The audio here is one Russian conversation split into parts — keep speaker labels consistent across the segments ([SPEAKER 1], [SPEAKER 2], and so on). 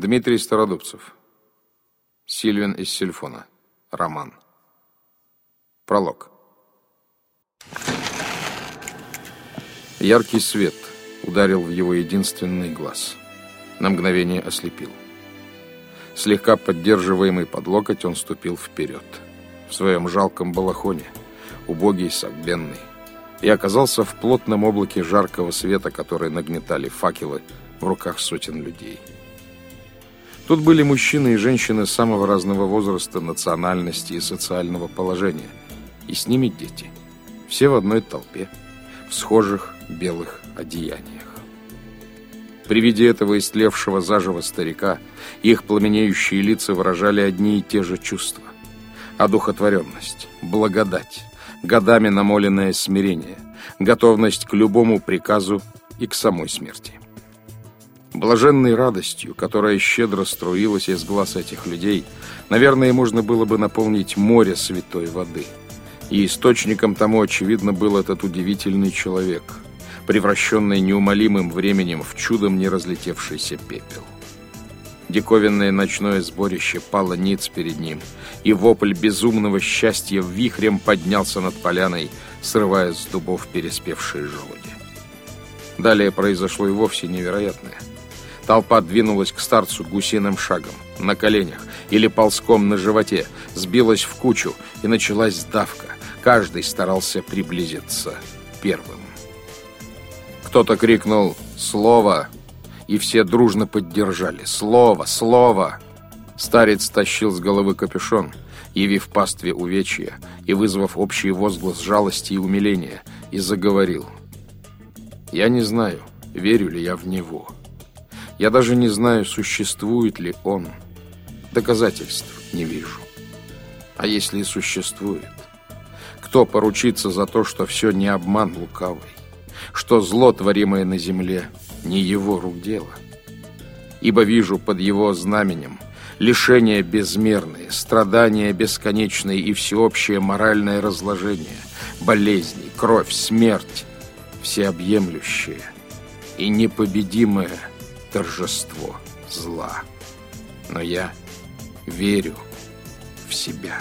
[SPEAKER 1] Дмитрий Стародубцев. Сильвин из Сильфона. Роман. Пролог. Яркий свет ударил в его единственный глаз. На мгновение ослепил. Слегка поддерживаемый под локоть, он ступил вперед. В своем жалком балахоне, убогий, согбенный, и оказался в плотном облаке жаркого света, который нагнетали факелы в руках сотен людей. Тут были мужчины и женщины самого разного возраста, национальности и социального положения. И с ними дети. Все в одной толпе, в схожих белых одеяниях. При виде этого истлевшего заживо старика их пламенеющие лица выражали одни и те же чувства. Одухотворенность, благодать, годами намоленное смирение, готовность к любому приказу и к самой смерти. Блаженной радостью, которая щедро струилась из глаз этих людей, наверное, можно было бы наполнить море святой воды. И источником тому, очевидно, был этот удивительный человек, превращенный неумолимым временем в чудом не разлетевшийся пепел. Диковинное ночное сборище пало ниц перед ним, и вопль безумного счастья вихрем поднялся над поляной, срывая с дубов переспевшие желуди. Далее произошло и вовсе невероятное – Толпа двинулась к старцу гусиным шагом, на коленях или ползком на животе, сбилась в кучу, и началась давка. Каждый старался приблизиться первым. Кто-то крикнул «Слово!» и все дружно поддержали «Слово! Слово!» Старец тащил с головы капюшон, явив пастве увечья и вызвав общий возглас жалости и умиления, и заговорил. «Я не знаю, верю ли я в него». Я даже не знаю, существует ли он. Доказательств не вижу. А если и существует, кто поручится за то, что все не обман лукавый, что зло, творимое на земле, не его рук дело? Ибо вижу под его знаменем лишения безмерные, страдания бесконечные и всеобщее моральное разложение, болезни, кровь, смерть, всеобъемлющее и непобедимое – торжество зла. Но я верю в себя.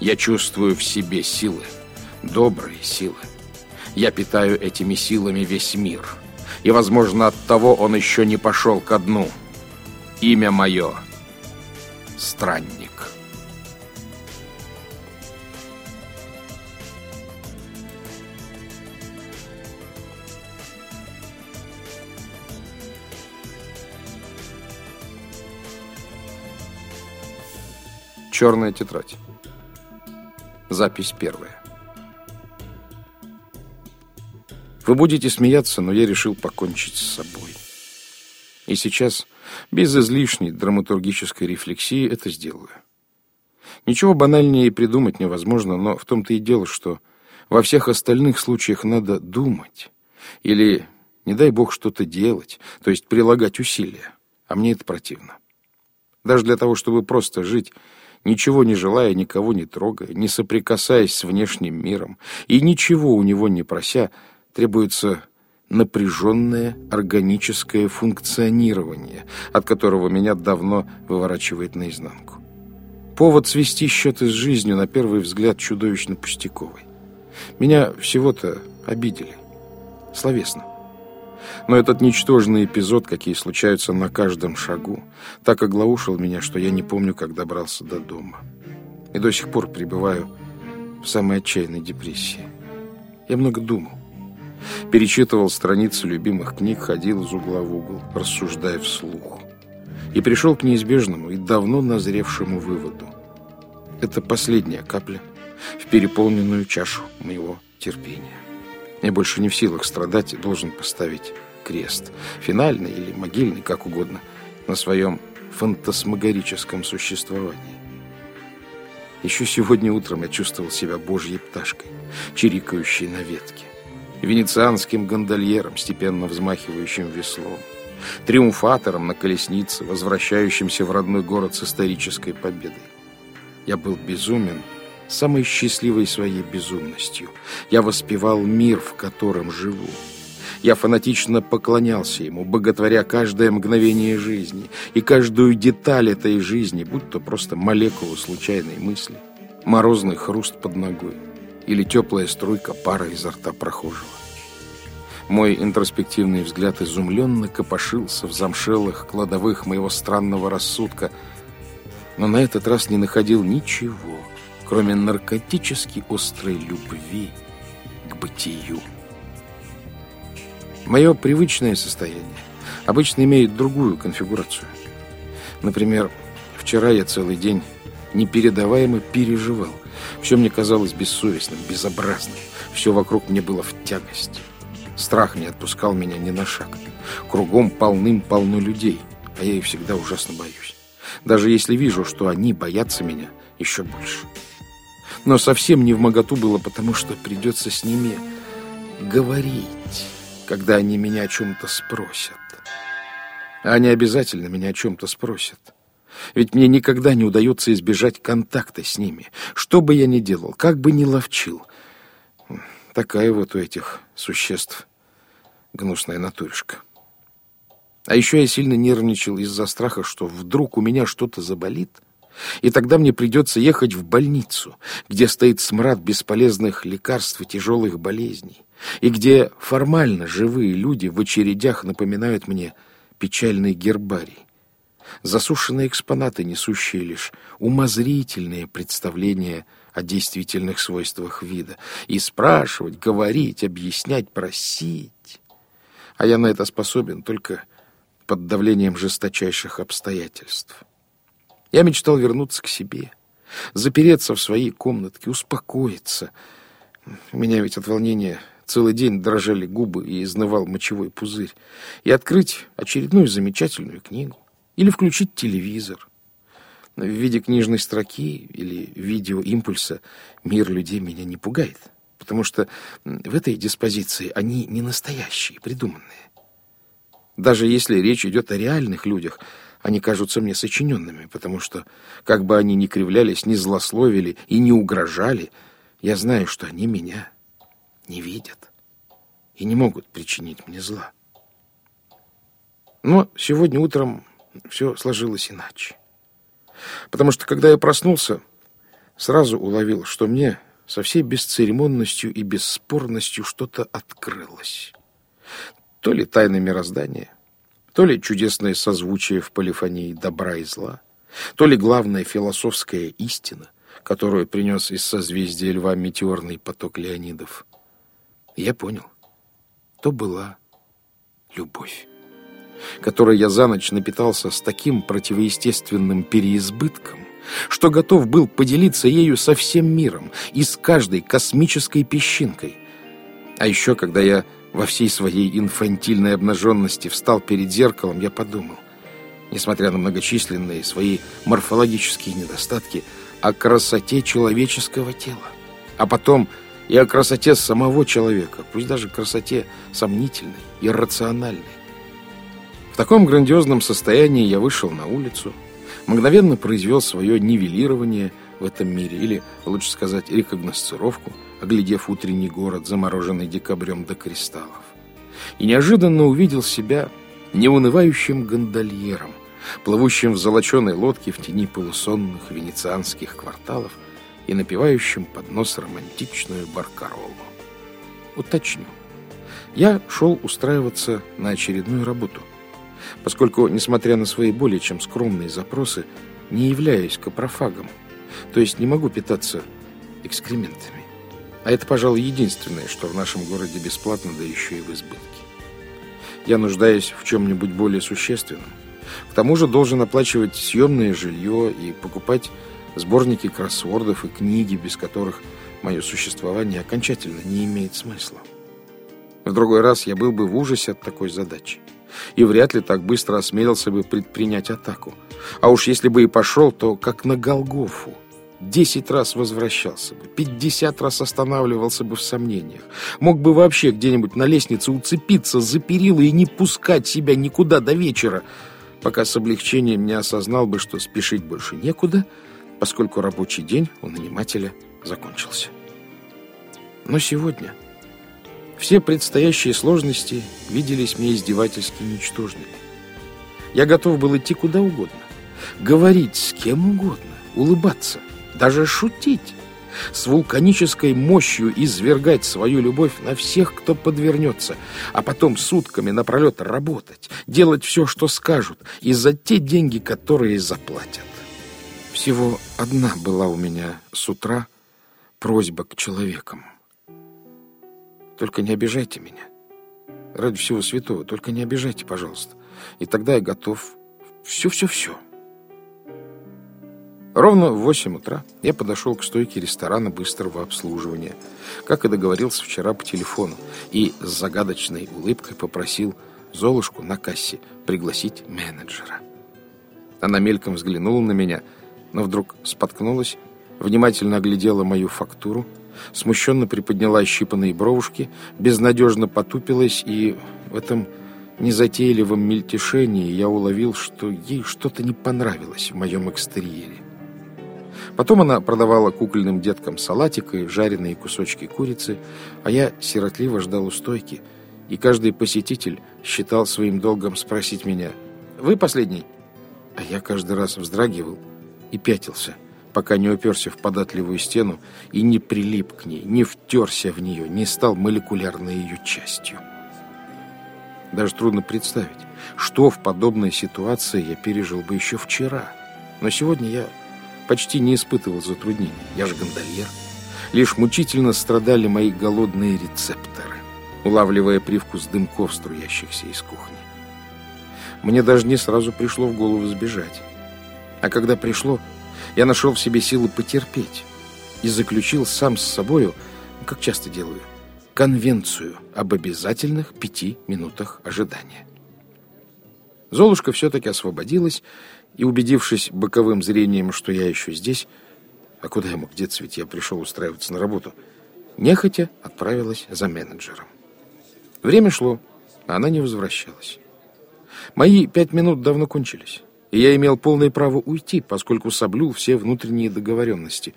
[SPEAKER 1] Я чувствую в себе силы, добрые силы. Я питаю этими силами весь мир. И, возможно, от того он еще не пошел ко дну. Имя мое — Странник. Черная тетрадь. Запись первая. Вы будете смеяться, но я решил покончить с собой. И сейчас, без излишней драматургической рефлексии, это сделаю. Ничего банальнее придумать невозможно, но в том-то и дело, что во всех остальных случаях надо думать. Или, не дай бог, что-то делать, то есть прилагать усилия. А мне это противно. Даже для того, чтобы просто жить, ничего не желая, никого не трогая, не соприкасаясь с внешним миром и ничего у него не прося, требуется напряженное органическое функционирование, от которого меня давно выворачивает наизнанку. Повод свести счеты с жизнью, на первый взгляд, чудовищно пустяковый. Меня всего-то обидели. Словесно. Но этот ничтожный эпизод, какие случаются на каждом шагу, так оглаушил меня, что я не помню, как добрался до дома. И до сих пор пребываю в самой отчаянной депрессии. Я много думал. Перечитывал страницы любимых книг, ходил из угла в угол, рассуждая вслух. И пришел к неизбежному и давно назревшему выводу. Это последняя капля в переполненную чашу моего терпения. Я больше не в силах страдать и должен поставить крест. Финальный или могильный, как угодно, на своем фантасмагорическом существовании. Еще сегодня утром я чувствовал себя божьей пташкой, чирикающей на ветке, венецианским гондольером, степенно взмахивающим веслом, триумфатором на колеснице, возвращающимся в родной город с исторической победой. Я был безумен самой счастливой своей безумностью. Я воспевал мир, в котором живу. Я фанатично поклонялся ему, боготворя каждое мгновение жизни и каждую деталь этой жизни, будь то просто молекулу случайной мысли, морозный хруст под ногой или теплая струйка пара изо рта прохожего. Мой интроспективный взгляд изумленно копошился в замшелых кладовых моего странного рассудка, но на этот раз не находил ничего, кроме наркотически острой любви к бытию. Мое привычное состояние обычно имеет другую конфигурацию. Например, вчера я целый день непередаваемо переживал. Все мне казалось бессовестным, безобразным. Все вокруг мне было в тягость. Страх не отпускал меня ни на шаг. Кругом полным-полно людей, а я их всегда ужасно боюсь. Даже если вижу, что они боятся меня еще больше. Но совсем не в моготу было, потому что придется с ними говорить, когда они меня о чем-то спросят. Они обязательно меня о чем-то спросят. Ведь мне никогда не удается избежать контакта с ними. Что бы я ни делал, как бы ни ловчил. Такая вот у этих существ гнусная натуришка. А еще я сильно нервничал из-за страха, что вдруг у меня что-то заболит, и тогда мне придется ехать в больницу, где стоит смрад бесполезных лекарств и тяжелых болезней, и где формально живые люди в очередях напоминают мне печальный гербарий. Засушенные экспонаты, несущие лишь умозрительные представления о действительных свойствах вида. И спрашивать, говорить, объяснять, просить. А я на это способен только под давлением жесточайших обстоятельств. Я мечтал вернуться к себе, запереться в своей комнатке, успокоиться. У меня ведь от волнения целый день дрожали губы и изнывал мочевой пузырь. И открыть очередную замечательную книгу. Или включить телевизор. В виде книжной строки или видеоимпульса мир людей меня не пугает потому что в этой диспозиции они не настоящие, придуманные. Даже если речь идет о реальных людях, они кажутся мне сочиненными, потому что, как бы они ни кривлялись, ни злословили и не угрожали, я знаю, что они меня не видят и не могут причинить мне зла. Но сегодня утром все сложилось иначе. Потому что, когда я проснулся, сразу уловил, что мне со всей бесцеремонностью и бесспорностью что-то открылось. То ли тайна мироздания, то ли чудесное созвучие в полифонии добра и зла, то ли главная философская истина, которую принес из созвездия льва метеорный поток Леонидов. я понял, то была любовь, которой я за ночь напитался с таким противоестественным переизбытком, что готов был поделиться ею со всем миром и с каждой космической песчинкой. А еще, когда я во всей своей инфантильной обнаженности встал перед зеркалом, я подумал, несмотря на многочисленные свои морфологические недостатки, о красоте человеческого тела. А потом и о красоте самого человека, пусть даже красоте сомнительной, иррациональной. В таком грандиозном состоянии я вышел на улицу, мгновенно произвел свое нивелирование в этом мире, или, лучше сказать, рекогносцировку, оглядев утренний город, замороженный декабрем до кристаллов. И неожиданно увидел себя неунывающим гондольером, плывущим в золоченой лодке в тени полусонных венецианских кварталов и напевающим под нос романтичную баркаролу. Уточню. Я шел устраиваться на очередную работу – поскольку, несмотря на свои более чем скромные запросы, не являюсь капрофагом, то есть не могу питаться экскрементами. А это, пожалуй, единственное, что в нашем городе бесплатно, да еще и в избытке. Я нуждаюсь в чем-нибудь более существенном. К тому же должен оплачивать съемное жилье и покупать сборники кроссвордов и книги, без которых мое существование окончательно не имеет смысла. В другой раз я был бы в ужасе от такой задачи и вряд ли так быстро осмелился бы предпринять атаку. А уж если бы и пошел, то как на Голгофу. Десять раз возвращался бы, пятьдесят раз останавливался бы в сомнениях. Мог бы вообще где-нибудь на лестнице уцепиться за перила и не пускать себя никуда до вечера, пока с облегчением не осознал бы, что спешить больше некуда, поскольку рабочий день у нанимателя закончился. Но сегодня Все предстоящие сложности виделись мне издевательски ничтожными. Я готов был идти куда угодно, говорить с кем угодно, улыбаться, даже шутить, с вулканической мощью извергать свою любовь на всех, кто подвернется, а потом сутками напролет работать, делать все, что скажут, и за те деньги, которые заплатят. Всего одна была у меня с утра просьба к человекам. Только не обижайте меня. Ради всего святого, только не обижайте, пожалуйста. И тогда я готов все-все-все. Ровно в 8 утра я подошел к стойке ресторана быстрого обслуживания, как и договорился вчера по телефону, и с загадочной улыбкой попросил Золушку на кассе пригласить менеджера. Она мельком взглянула на меня, но вдруг споткнулась, внимательно оглядела мою фактуру, смущенно приподняла ощипанные бровушки, безнадежно потупилась, и в этом незатейливом мельтешении я уловил, что ей что-то не понравилось в моем экстерьере. Потом она продавала кукольным деткам салатик и жареные кусочки курицы, а я сиротливо ждал у стойки, и каждый посетитель считал своим долгом спросить меня «Вы последний?» А я каждый раз вздрагивал и пятился, пока не уперся в податливую стену и не прилип к ней, не втерся в нее, не стал молекулярной ее частью. Даже трудно представить, что в подобной ситуации я пережил бы еще вчера. Но сегодня я почти не испытывал затруднений. Я же гондольер. Лишь мучительно страдали мои голодные рецепторы, улавливая привкус дымков, струящихся из кухни. Мне даже не сразу пришло в голову сбежать. А когда пришло, я нашел в себе силы потерпеть и заключил сам с собою, как часто делаю, конвенцию об обязательных пяти минутах ожидания. Золушка все-таки освободилась и, убедившись боковым зрением, что я еще здесь, а куда я мог деться, ведь я пришел устраиваться на работу, нехотя отправилась за менеджером. Время шло, а она не возвращалась. Мои пять минут давно кончились, и я имел полное право уйти, поскольку соблюл все внутренние договоренности.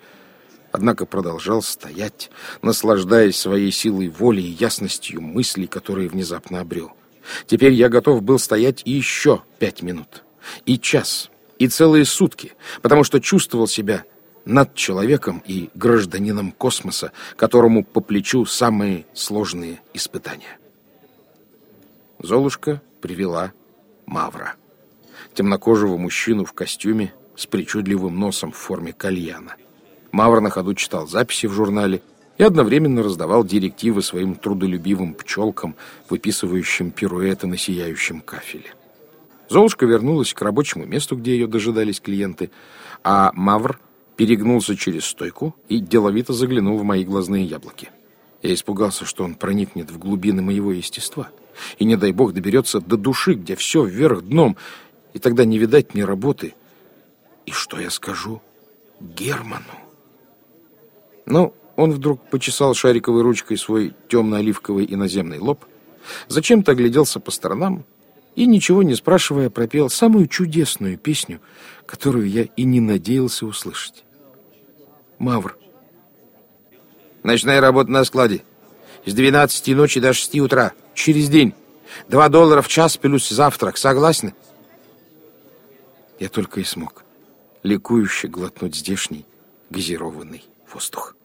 [SPEAKER 1] Однако продолжал стоять, наслаждаясь своей силой воли и ясностью мыслей, которые внезапно обрел. Теперь я готов был стоять еще пять минут и час, и целые сутки, потому что чувствовал себя над человеком и гражданином космоса, которому по плечу самые сложные испытания. Золушка привела Мавра, темнокожего мужчину в костюме с причудливым носом в форме кальяна. Мавр на ходу читал записи в журнале и одновременно раздавал директивы своим трудолюбивым пчелкам, выписывающим пируэты на сияющем кафеле. Золушка вернулась к рабочему месту, где ее дожидались клиенты, а Мавр перегнулся через стойку и деловито заглянул в мои глазные яблоки. Я испугался, что он проникнет в глубины моего естества и, не дай бог, доберется до души, где все вверх дном, и тогда не видать ни работы. И что я скажу Герману? Ну, он вдруг почесал шариковой ручкой свой темно-оливковый иноземный лоб, зачем-то огляделся по сторонам и, ничего не спрашивая, пропел самую чудесную песню, которую я и не надеялся услышать. Мавр. Ночная работа на складе. С 12 ночи до 6 утра. Через день. Два доллара в час плюс завтрак. Согласны? Я только и смог ликующе глотнуть здешний газированный воздух.